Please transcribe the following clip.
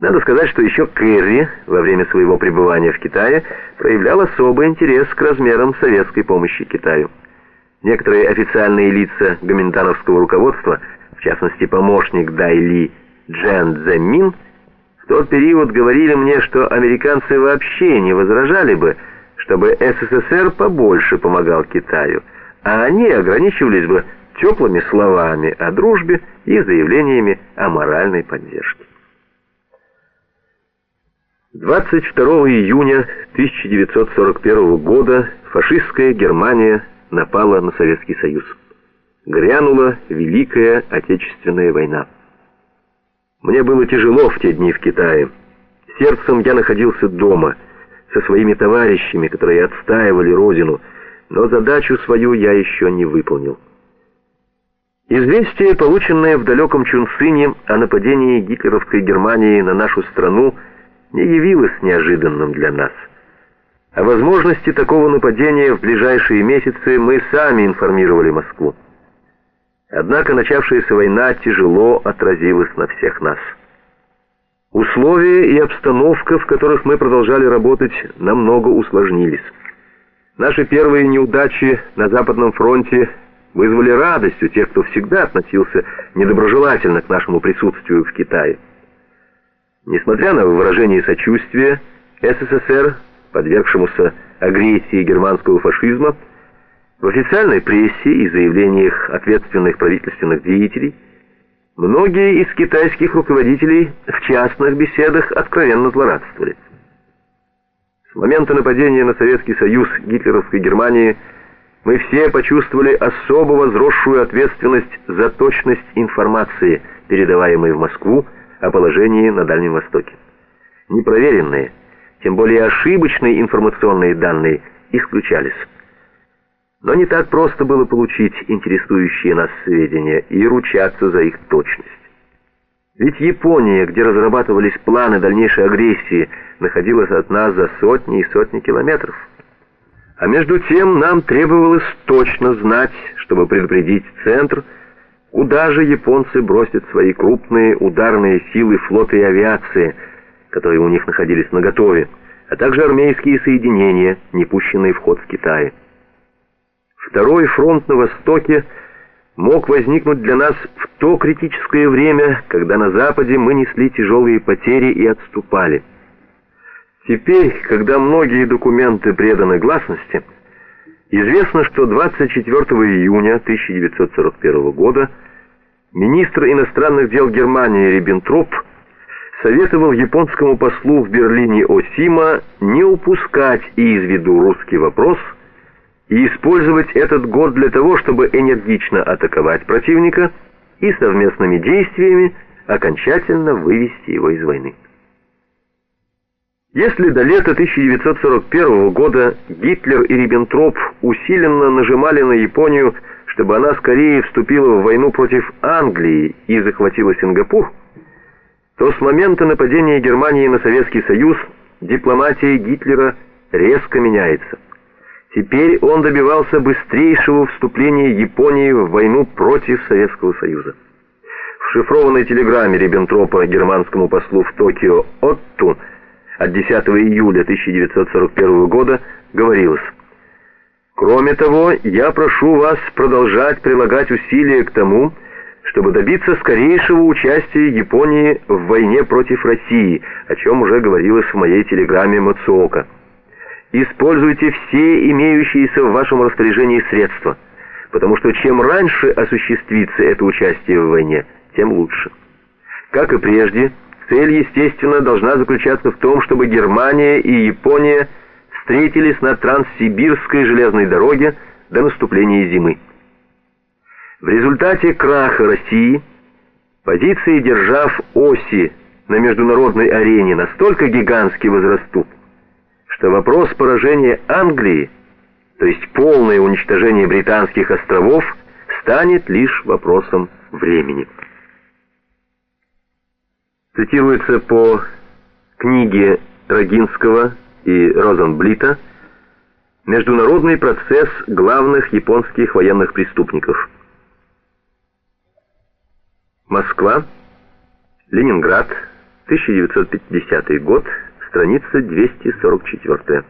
Надо сказать, что еще Керри во время своего пребывания в Китае проявлял особый интерес к размерам советской помощи Китаю. Некоторые официальные лица гоминтановского руководства, в частности помощник Дайли Джен Цзэмин, в тот период говорили мне, что американцы вообще не возражали бы, чтобы СССР побольше помогал Китаю, а они ограничивались бы теплыми словами о дружбе и заявлениями о моральной поддержке. 22 июня 1941 года фашистская Германия напала на Советский Союз. Грянула Великая Отечественная война. Мне было тяжело в те дни в Китае. Сердцем я находился дома, со своими товарищами, которые отстаивали родину, но задачу свою я еще не выполнил. Известие, полученное в далеком Чунцине о нападении гитлеровской Германии на нашу страну, не явилось неожиданным для нас. О возможности такого нападения в ближайшие месяцы мы сами информировали Москву. Однако начавшаяся война тяжело отразилась на всех нас. Условия и обстановка, в которых мы продолжали работать, намного усложнились. Наши первые неудачи на Западном фронте вызвали радость у тех, кто всегда относился недоброжелательно к нашему присутствию в Китае. Несмотря на выражение сочувствия СССР, подвергшемуся агрессии германского фашизма, в официальной прессе и заявлениях ответственных правительственных деятелей многие из китайских руководителей в частных беседах откровенно злорадствовали. С момента нападения на Советский Союз гитлеровской Германии мы все почувствовали особо возросшую ответственность за точность информации, передаваемой в Москву, о положении на Дальнем Востоке. Непроверенные, тем более ошибочные информационные данные исключались. Но не так просто было получить интересующие нас сведения и ручаться за их точность. Ведь Япония, где разрабатывались планы дальнейшей агрессии, находилась от нас за сотни и сотни километров. А между тем нам требовалось точно знать, чтобы предупредить Центр, Куда же японцы бросят свои крупные ударные силы флота и авиации, которые у них находились наготове, а также армейские соединения, не пущенные в ход в Китае? Второй фронт на Востоке мог возникнуть для нас в то критическое время, когда на Западе мы несли тяжелые потери и отступали. Теперь, когда многие документы преданы гласности, Известно, что 24 июня 1941 года министр иностранных дел Германии Риббентроп советовал японскому послу в Берлине Осима не упускать из виду русский вопрос и использовать этот год для того, чтобы энергично атаковать противника и совместными действиями окончательно вывести его из войны. Если до лета 1941 года Гитлер и Риббентроп усиленно нажимали на Японию, чтобы она скорее вступила в войну против Англии и захватила Сингапур, то с момента нападения Германии на Советский Союз дипломатия Гитлера резко меняется. Теперь он добивался быстрейшего вступления Японии в войну против Советского Союза. В шифрованной телеграмме Риббентропа германскому послу в Токио Отту от 10 июля 1941 года говорилось «Кроме того, я прошу вас продолжать прилагать усилия к тому, чтобы добиться скорейшего участия Японии в войне против России, о чем уже говорилось в моей телеграмме Мацуока. Используйте все имеющиеся в вашем распоряжении средства, потому что чем раньше осуществится это участие в войне, тем лучше. Как и прежде, Цель, естественно, должна заключаться в том, чтобы Германия и Япония встретились на Транссибирской железной дороге до наступления зимы. В результате краха России позиции держав оси на международной арене настолько гигантски возрастут, что вопрос поражения Англии, то есть полное уничтожение британских островов, станет лишь вопросом времени цитируется по книге Рогинского и Розенблита «Международный процесс главных японских военных преступников». Москва, Ленинград, 1950 год, страница 244.